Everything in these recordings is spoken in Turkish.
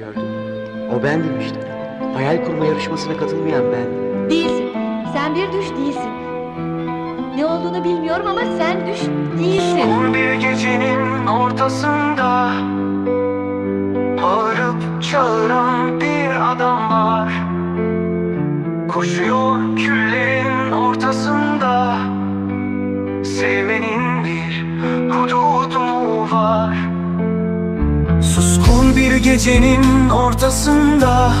Gördün mü? O bendim işte. Hayal kurma yarışmasına katılmayan ben. Değilsin. Sen bir düş değilsin. Ne olduğunu bilmiyorum ama sen düş değilsin. Bir gecenin ortasında Bağırıp çağıran bir adam var Koşuyor küllerin ortasında Sevmenin bir hududu mu var bir gecenin ortasında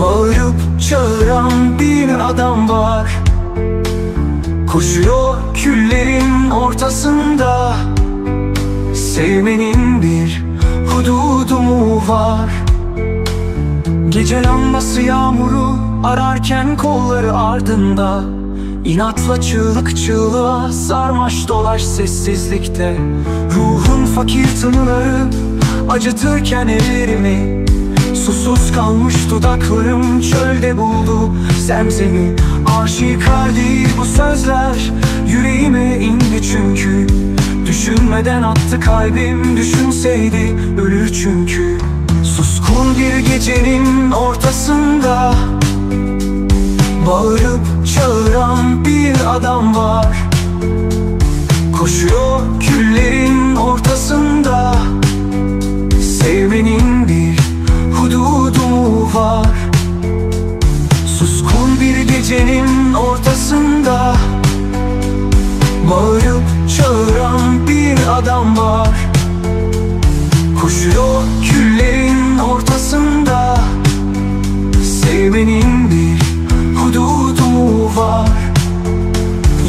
Bağırıp çağıran bir adam var. Koşuyor küllerin ortasında Sevmenin bir hududu mu var? Gece lambası yağmuru ararken kolları ardında İnatla çığlık çığlığa sarmaş dolaş sessizlikte. Ruhun fakir tınıları acıtırken ellerimi Susuz kalmış dudaklarım çölde buldu zemzemi. Aşikar değil bu sözler yüreğime indi çünkü. Düşünmeden attı kalbim düşünseydi ölür çünkü. Suskun bir gecenin ortasında Bağırıp çağıran bir adam var. Koşuyor küllerin adam var. Koşuyor küllerin ortasında. Sevmenin bir hududu var.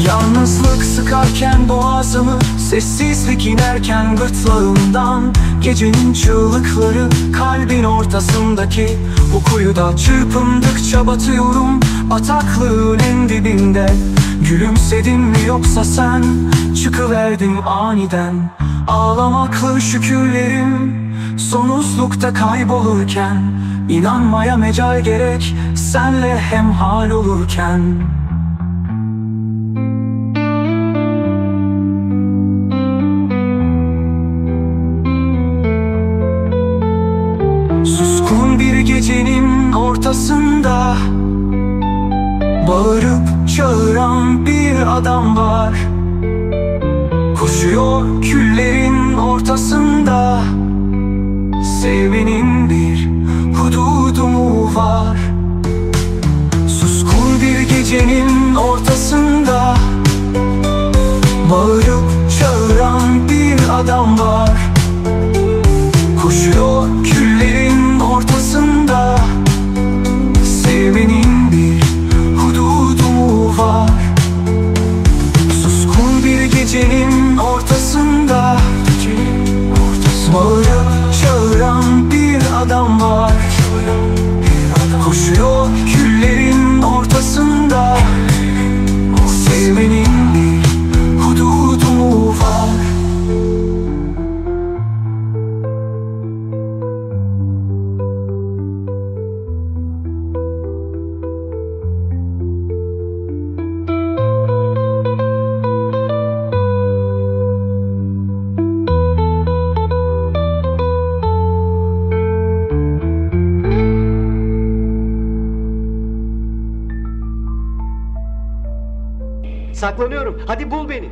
Yalnızlık sıkarken boğazımı Sessizlik inerken gırtlağımdan Gecenin çığlıkları kalbin ortasındaki Bu kuyuda çırpındıkça batıyorum. Bataklığın en dibinde Gülümsedin mi yoksa sen? Çıkıverdin aniden. Ağlamaklı şükürlerim Sonsuzlukta kaybolurken. İnanmaya mecal gerek Senle hemhal olurken. Suskun bir gecenin ortasında Bağırıp çağıran bir adam var. Koşuyor küllerin ortasında. Sevmenin bir hududu mu var? Suskun bir gecenin ortasında. Bağırıp çağıran bir adam var. Koşuyor küllerin Saklanıyorum. Hadi bul beni.